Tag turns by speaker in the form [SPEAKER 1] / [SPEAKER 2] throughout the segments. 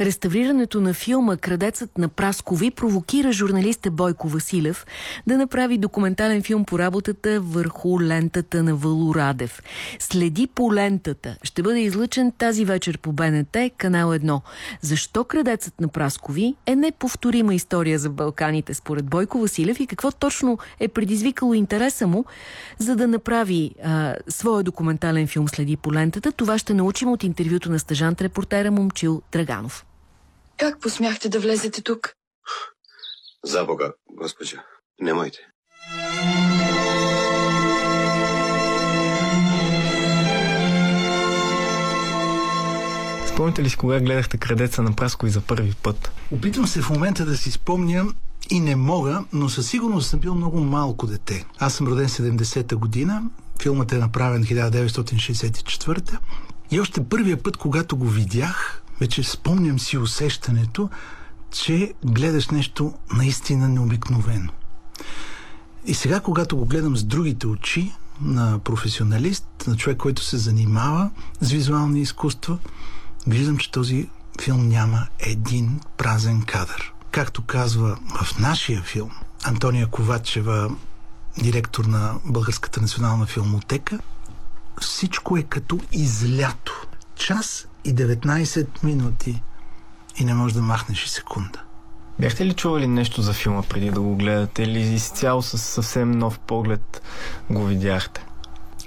[SPEAKER 1] Реставрирането на филма «Крадецът на Праскови» провокира журналиста Бойко Василев да направи документален филм по работата върху лентата на Валу Радев. Следи по лентата. Ще бъде излъчен тази вечер по БНТ, канал 1. Защо «Крадецът на Праскови» е неповторима история за Балканите според Бойко Василев и какво точно е предизвикало интереса му, за да направи а, своя документален филм «Следи по лентата». Това ще научим от интервюто на стъжант репортера Момчил Драганов.
[SPEAKER 2] Как посмяхте да влезете тук?
[SPEAKER 3] За Бога, госпожа, немойте.
[SPEAKER 4] Спомните ли си кога гледахте Крадеца на Праско и за първи път?
[SPEAKER 5] Опитвам се в момента да си спомня и не мога, но със сигурност съм бил много малко дете. Аз съм роден 70-та година, филмът е направен 1964 и още първия път, когато го видях, вече спомням си усещането, че гледаш нещо наистина необикновено. И сега, когато го гледам с другите очи, на професионалист, на човек, който се занимава с визуални изкуства, виждам, че този филм няма един празен кадър. Както казва в нашия филм Антония Ковачева, директор на Българската национална филмотека, всичко е като излято. Час и 19 минути и не можеш да махнеш и секунда.
[SPEAKER 4] Бяхте ли чували нещо за филма преди да го гледате или изцяло с съвсем нов поглед го видяхте?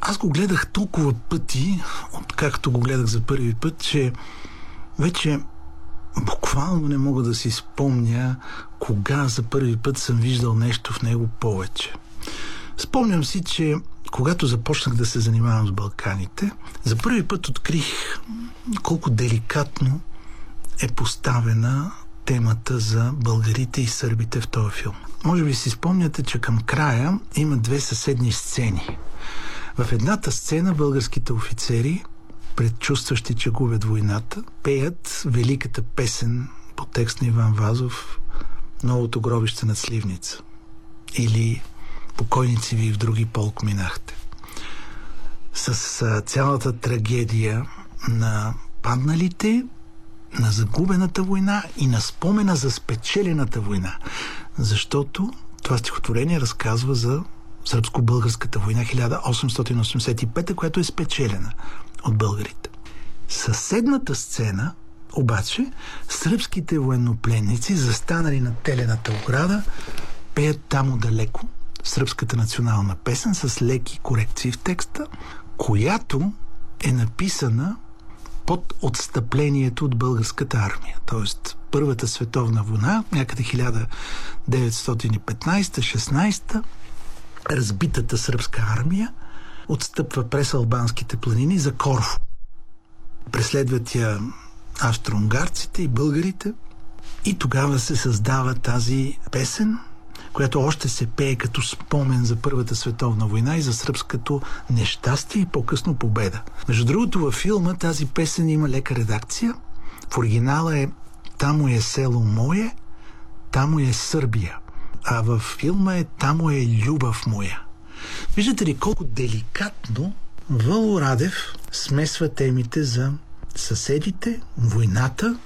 [SPEAKER 5] Аз го гледах толкова пъти, откакто го гледах за първи път, че вече буквално не мога да си спомня кога за първи път съм виждал нещо в него повече. Спомням си, че когато започнах да се занимавам с Балканите, за първи път открих колко деликатно е поставена темата за българите и сърбите в този филм. Може би си спомняте, че към края има две съседни сцени. В едната сцена българските офицери, предчувстващи, че губят войната, пеят великата песен по текст на Иван Вазов Новото гробище на Сливница. Или покойници ви в други полк минахте. С а, цялата трагедия на падналите, на загубената война и на спомена за спечелената война. Защото това стихотворение разказва за сръбско-българската война 1885, която е спечелена от българите. Съседната сцена обаче сръбските военнопленници, застанали на телената ограда, пеят там далеко сръбската национална песен с леки корекции в текста, която е написана под отстъплението от българската армия. Тоест, Първата световна война, някъде 1915-16, разбитата сръбска армия отстъпва през албанските планини за Корфу. Преследват я австро-унгарците и българите и тогава се създава тази песен – която още се пее като спомен за Първата световна война и за сръбското нещастие и по-късно победа. Между другото, във филма тази песен има лека редакция. В оригинала е Тамо е село мое, тамо е Сърбия. А във филма е Тамо е любов моя. Виждате ли колко деликатно Въло Радев смесва темите за съседите, войната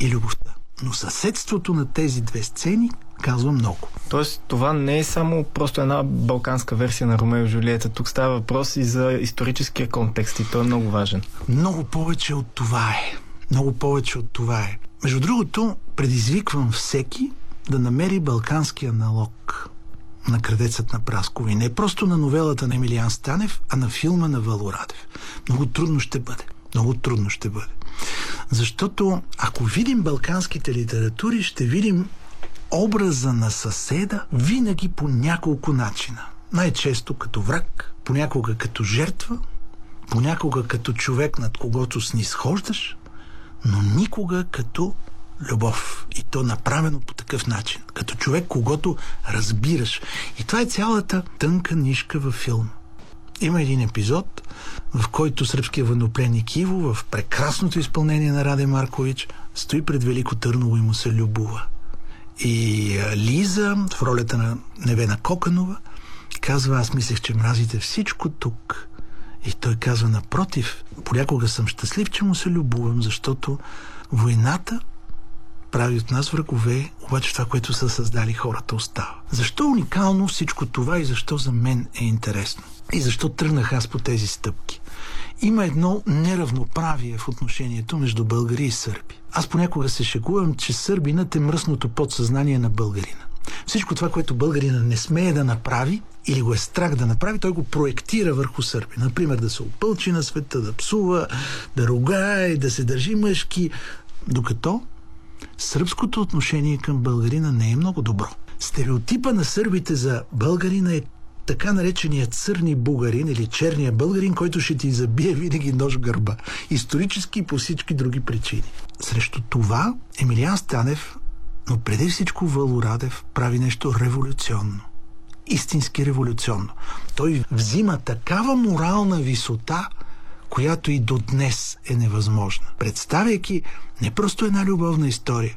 [SPEAKER 5] и любовта. Но съседството на тези две сцени казва много.
[SPEAKER 4] Тоест, това не е само просто една балканска версия на Ромео и Жулиета. Тук става въпрос и за историческия контекст и той е много важен.
[SPEAKER 5] Много повече от това е. Много повече от това е. Между другото, предизвиквам всеки да намери балканския аналог на Крадецът на Праскови. Не просто на новелата на Емилиан Станев, а на филма на Валорадев. Много трудно ще бъде. Много трудно ще бъде. Защото ако видим балканските литератури, ще видим образа на съседа винаги по няколко начина. Най-често като враг, понякога като жертва, понякога като човек, над когото снисхождаш, но никога като любов. И то направено по такъв начин. Като човек, когато разбираш. И това е цялата тънка нишка във филма. Има един епизод, в който сръбския военнопленник Иво в прекрасното изпълнение на Раде Маркович стои пред Велико Търново и му се любува. И Лиза, в ролята на Невена Коканова, казва, аз мислех, че мразите всичко тук. И той казва, напротив, понякога съм щастлив, че му се любувам, защото войната прави от нас врагове, обаче това, което са създали хората, остава. Защо уникално всичко това и защо за мен е интересно? И защо тръгнах аз по тези стъпки? Има едно неравноправие в отношението между българи и сърби. Аз понякога се шегувам, че сърбинът е мръсното подсъзнание на българина. Всичко това, което българина не смее да направи или го е страх да направи, той го проектира върху сърби. Например, да се опълчи на света, да псува, да ругае, да се държи мъжки. Докато сръбското отношение към българина не е много добро. Стереотипа на сърбите за българина е така наречения църни бугарин или черния българин, който ще ти забие винаги нож в гърба. Исторически и по всички други причини. Срещу това Емилиан Станев, но преди всичко Валорадев, прави нещо революционно. Истински революционно. Той взима такава морална висота, която и до днес е невъзможна. Представяйки не просто една любовна история,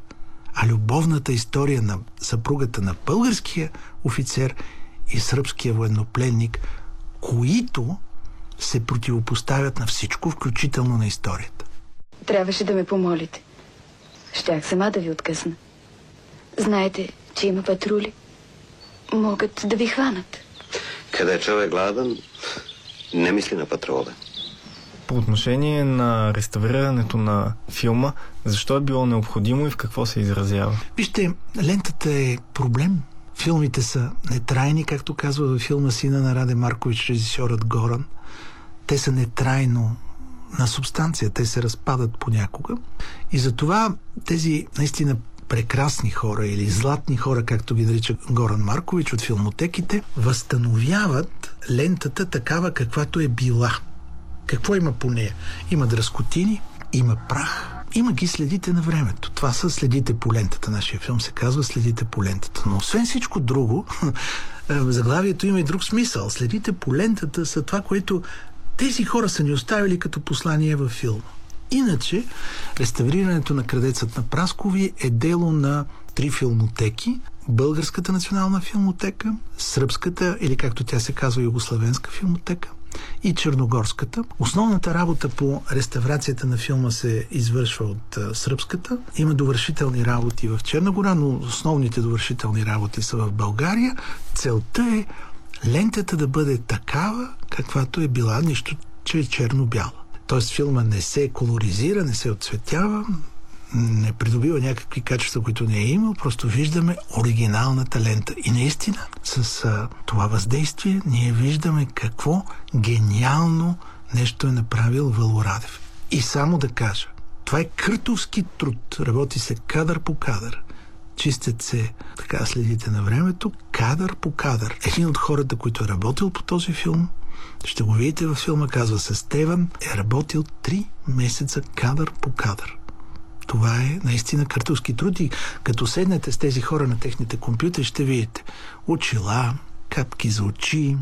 [SPEAKER 5] а любовната история на съпругата на българския офицер и сръбския военнопленник, които се противопоставят на всичко, включително на историята.
[SPEAKER 2] Трябваше да ме помолите. Щях сама да ви откъсна. Знаете, че има патрули. Могат да ви хванат.
[SPEAKER 3] Kada je čovek gladan, ne misli na patrole.
[SPEAKER 4] По отношение на реставрирането на филма, защо е било необходимо и в какво се изразява?
[SPEAKER 5] Вижте, лентата е проблем. Филмите са нетрайни, както казва във филма Сина на Раде Маркович, режисьорът Горан. Те са нетрайно на субстанция, те се разпадат понякога. И затова тези наистина прекрасни хора или златни хора, както ги нарича Горан Маркович от филмотеките, възстановяват лентата такава каквато е била. Какво има по нея? Има дръскотини, има прах, има ги следите на времето. Това са следите по лентата. Нашия филм се казва Следите по лентата. Но освен всичко друго, заглавието има и друг смисъл. Следите по лентата са това, което тези хора са ни оставили като послание във филма. Иначе, реставрирането на Крадецът на Праскови е дело на три филмотеки. Българската национална филмотека, Сръбската или както тя се казва Югославенска филмотека и Черногорската. Основната работа по реставрацията на филма се извършва от Сръбската. Има довършителни работи в Черногора, но основните довършителни работи са в България. Целта е лентата да бъде такава, каквато е била, нищо, че е черно-бяла. Тоест филма не се колоризира, не се отцветява, не придобива някакви качества, които не е имал, просто виждаме оригиналната лента. И наистина, с а, това въздействие, ние виждаме какво гениално нещо е направил Валорадев. И само да кажа, това е крътовски труд. Работи се кадър по кадър. Чистят се, така следите на времето, кадър по кадър. Един от хората, който е работил по този филм, ще го видите във филма, казва се Стеван, е работил 3 месеца кадър по кадър. Това е наистина картовски труд и като седнете с тези хора на техните компютри, ще видите очила, капки за очи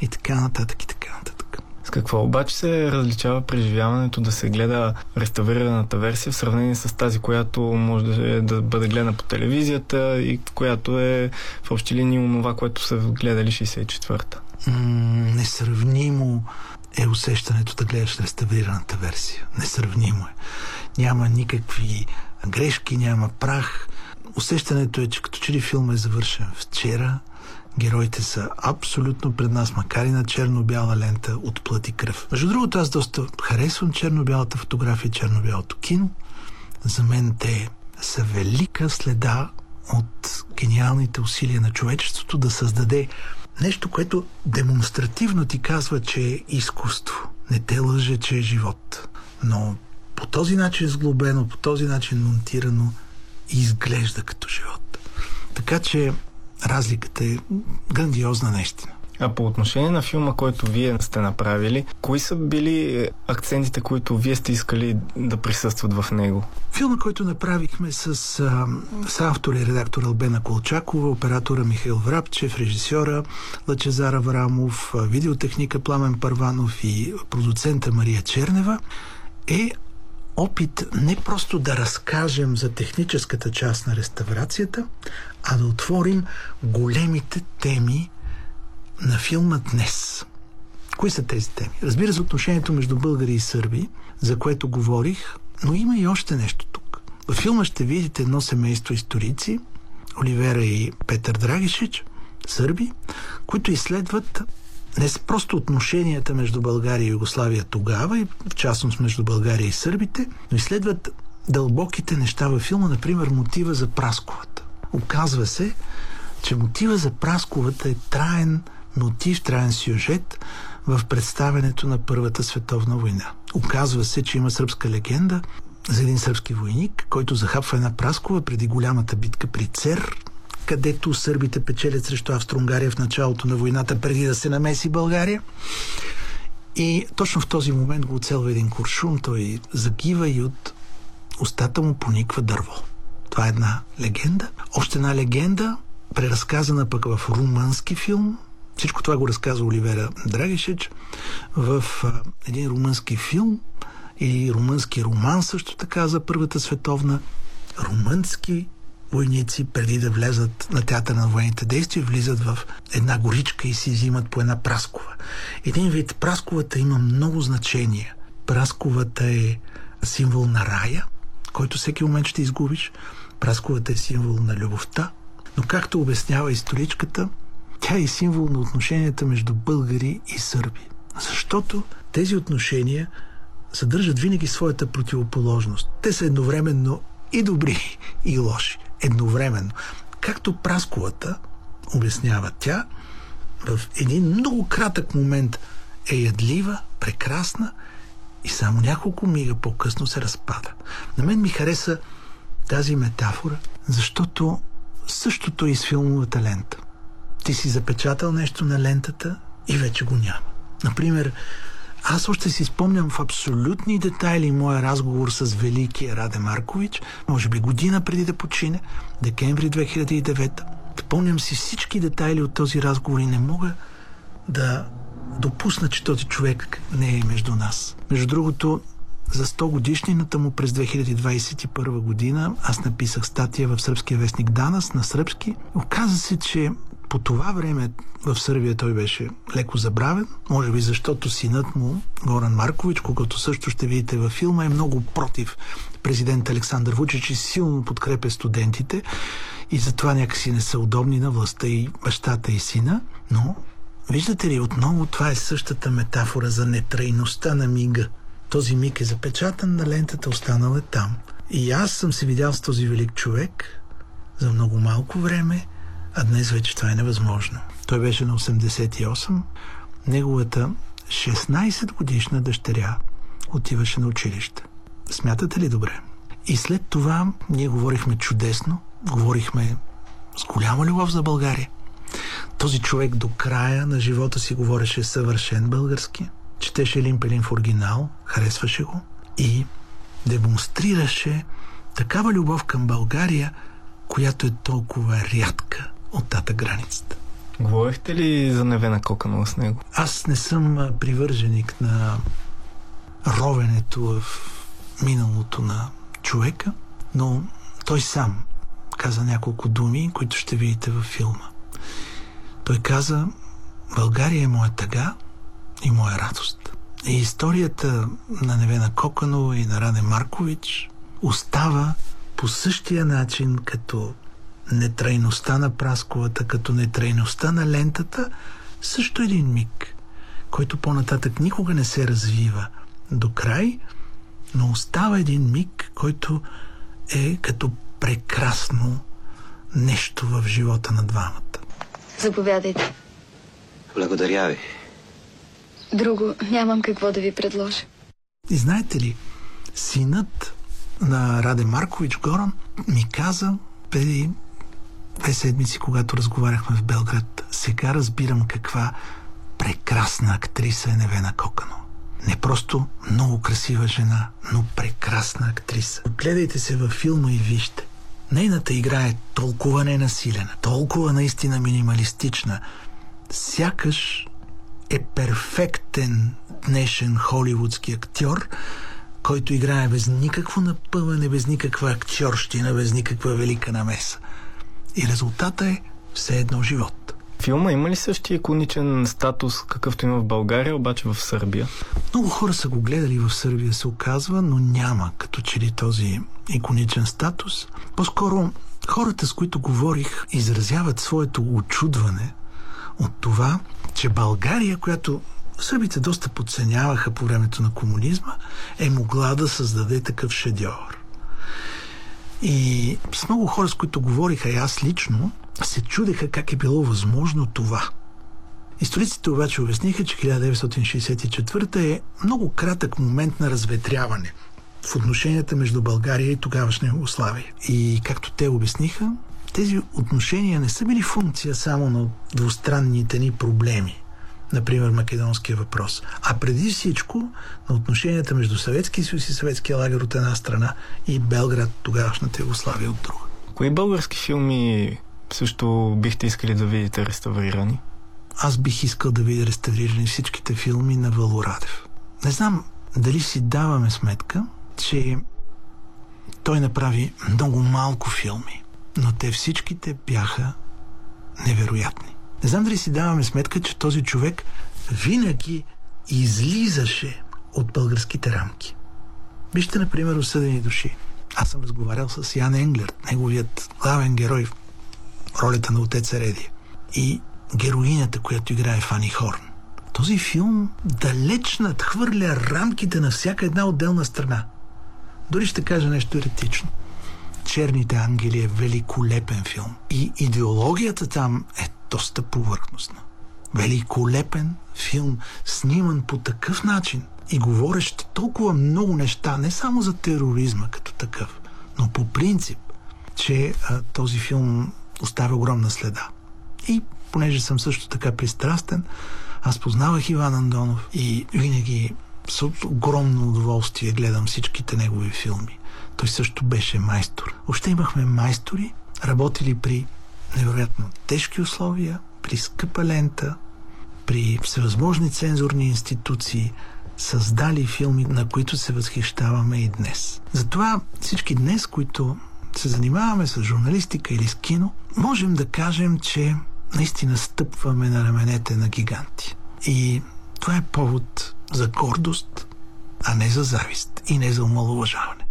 [SPEAKER 5] и така нататък и така нататък.
[SPEAKER 4] С какво обаче се различава преживяването да се гледа реставрираната версия в сравнение с тази, която може да, е, да бъде гледана по телевизията и която е в общи линии онова, което са гледали 64-та?
[SPEAKER 5] М- несравнимо е усещането да гледаш реставрираната версия. Несравнимо е. Няма никакви грешки, няма прах. Усещането е, че като че ли филма е завършен вчера, героите са абсолютно пред нас, макар и на черно-бяла лента от плът и кръв. Между другото, аз доста харесвам черно-бялата фотография, черно-бялото кино. За мен те са велика следа от гениалните усилия на човечеството да създаде нещо, което демонстративно ти казва, че е изкуство. Не те лъже, че е живот. Но по този начин сглобено, по този начин монтирано, изглежда като живот. Така че разликата е грандиозна наистина.
[SPEAKER 4] А по отношение на филма, който вие сте направили, кои са били акцентите, които вие сте искали да присъстват в него?
[SPEAKER 5] Филма, който направихме с, с автора и редактор Албена Колчакова, оператора Михаил Врабчев, режисьора Лачезар Аврамов, видеотехника Пламен Парванов и продуцента Мария Чернева, е опит не просто да разкажем за техническата част на реставрацията, а да отворим големите теми на филма днес. Кои са тези теми? Разбира се, отношението между българи и сърби, за което говорих, но има и още нещо тук. Във филма ще видите едно семейство историци, Оливера и Петър Драгишич, сърби, които изследват не са просто отношенията между България и Югославия тогава, и в частност между България и сърбите, но изследват дълбоките неща във филма, например мотива за Прасковата. Оказва се, че мотива за Прасковата е траен мотив, траен сюжет в представенето на Първата световна война. Оказва се, че има сръбска легенда за един сръбски войник, който захапва една Праскова преди голямата битка при Цер, където сърбите печелят срещу Австро-Унгария в началото на войната, преди да се намеси България. И точно в този момент го оцелва един куршум, той загива и от устата му пониква дърво. Това е една легенда. Още една легенда, преразказана пък в румънски филм. Всичко това го разказва Оливера Драгишеч в един румънски филм или румънски роман също така за Първата световна. Румънски войници, преди да влезат на театър на военните действия, влизат в една горичка и си взимат по една праскова. Един вид прасковата има много значения. Прасковата е символ на рая, който всеки момент ще изгубиш. Прасковата е символ на любовта, но както обяснява историчката, тя е символ на отношенията между българи и сърби. Защото тези отношения съдържат винаги своята противоположност. Те са едновременно и добри, и лоши. Едновременно. Както Прасковата, обяснява тя, в един много кратък момент е ядлива, прекрасна и само няколко мига по-късно се разпада. На мен ми хареса тази метафора, защото същото е и с филмовата лента. Ти си запечатал нещо на лентата и вече го няма. Например, аз още си спомням в абсолютни детайли моя разговор с великия Раде Маркович, може би година преди да почине, декември 2009. Помням си всички детайли от този разговор и не мога да допусна, че този човек не е между нас. Между другото, за 100 годишнината му през 2021 година аз написах статия в сръбския вестник Данас на сръбски. Оказа се, че по това време в Сърбия той беше леко забравен, може би защото синът му, Горан Маркович, когато също ще видите във филма, е много против президент Александър Вучич и силно подкрепя студентите и затова някакси не са удобни на властта и бащата и сина, но виждате ли, отново това е същата метафора за нетрайността на мига. Този миг е запечатан на лентата, останал е там. И аз съм се видял с този велик човек за много малко време, а днес вече това е невъзможно. Той беше на 88. Неговата 16 годишна дъщеря отиваше на училище. Смятате ли добре? И след това ние говорихме чудесно, говорихме с голяма любов за България. Този човек до края на живота си говореше съвършен български, четеше Лимпелин в оригинал, харесваше го и демонстрираше такава любов към България, която е толкова рядка от тата границата.
[SPEAKER 4] Говорихте ли за Невена Коканова с него?
[SPEAKER 5] Аз не съм привърженик на ровенето в миналото на човека, но той сам каза няколко думи, които ще видите във филма. Той каза, България е моя тъга и моя радост. И историята на Невена Коканова и на Раде Маркович остава по същия начин като нетрайността на прасковата, като нетрайността на лентата, също един миг, който по-нататък никога не се развива до край, но остава един миг, който е като прекрасно нещо в живота на двамата.
[SPEAKER 2] Заповядайте.
[SPEAKER 3] Благодаря ви.
[SPEAKER 2] Друго нямам какво да ви предложа.
[SPEAKER 5] И знаете ли, синът на Раде Маркович Горан ми каза преди две седмици, когато разговаряхме в Белград, сега разбирам каква прекрасна актриса е Невена Кокано. Не просто много красива жена, но прекрасна актриса. Гледайте се във филма и вижте. Нейната игра е толкова ненасилена, толкова наистина минималистична. Сякаш е перфектен днешен холивудски актьор, който играе без никакво напъване, без никаква актьорщина, без никаква велика намеса. И резултата е все едно живот.
[SPEAKER 4] Филма има ли същия иконичен статус, какъвто има в България, обаче в Сърбия?
[SPEAKER 5] Много хора са го гледали в Сърбия, се оказва, но няма като че ли този иконичен статус. По-скоро хората, с които говорих, изразяват своето очудване от това, че България, която сърбите доста подценяваха по времето на комунизма, е могла да създаде такъв шедьор. И с много хора, с които говориха, и аз лично, се чудеха как е било възможно това. Историците обаче обясниха, че 1964 е много кратък момент на разветряване в отношенията между България и тогавашна Югославия. И както те обясниха, тези отношения не са били функция само на двустранните ни проблеми, например македонския въпрос, а преди всичко на отношенията между Съветския съюз и Съветския лагер от една страна и Белград, тогавашната Югославия от друга.
[SPEAKER 4] Кои български филми също бихте искали да видите реставрирани?
[SPEAKER 5] Аз бих искал да видя реставрирани всичките филми на Валорадев. Не знам дали си даваме сметка, че той направи много малко филми, но те всичките бяха невероятни. Не знам дали си даваме сметка, че този човек винаги излизаше от българските рамки. Вижте, например, осъдени души. Аз съм разговарял с Ян Енглер, неговият главен герой в ролята на отец Реди. И героинята, която играе Фани Хорн. Този филм далеч надхвърля рамките на всяка една отделна страна. Дори ще кажа нещо еретично. Черните ангели е великолепен филм. И идеологията там е доста повърхностна. Великолепен филм, сниман по такъв начин и говорещ толкова много неща, не само за тероризма като такъв, но по принцип, че а, този филм оставя огромна следа. И понеже съм също така пристрастен, аз познавах Иван Андонов и винаги с огромно удоволствие гледам всичките негови филми. Той също беше майстор. Още имахме майстори, работили при невероятно тежки условия, при скъпа лента, при всевъзможни цензурни институции, създали филми, на които се възхищаваме и днес. Затова всички днес, които се занимаваме с журналистика или с кино, можем да кажем, че наистина стъпваме на раменете на гиганти. И това е повод за гордост, а не за завист и не за омалуважаване.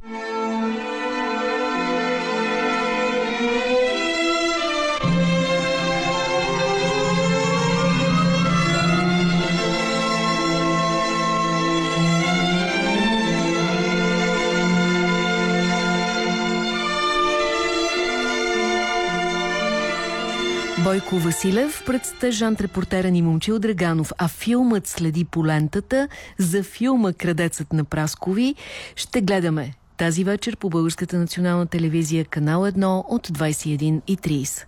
[SPEAKER 1] Бойко Василев пред стъжант репортера ни Момчил Драганов, а филмът следи по лентата за филма Крадецът на Праскови ще гледаме тази вечер по Българската национална телевизия канал 1 от 21.30.